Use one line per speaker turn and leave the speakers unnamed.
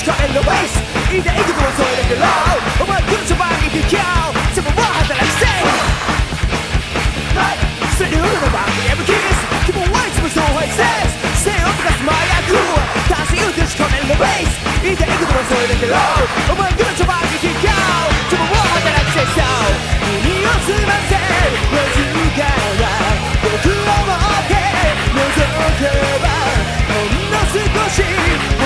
しかエンドベースいいでいくぞそれだけローお前来るそばに行きよそこは働きせいはいセリフの番組 M キス気分はいつもそうはいせいせいを溶かす麻薬ダンス言うてしかエンドベースいいでいくぞそれだけローお前来るそばに行きよそこは働きせいさ耳をすませわずかな僕を持って覗けばほんの少し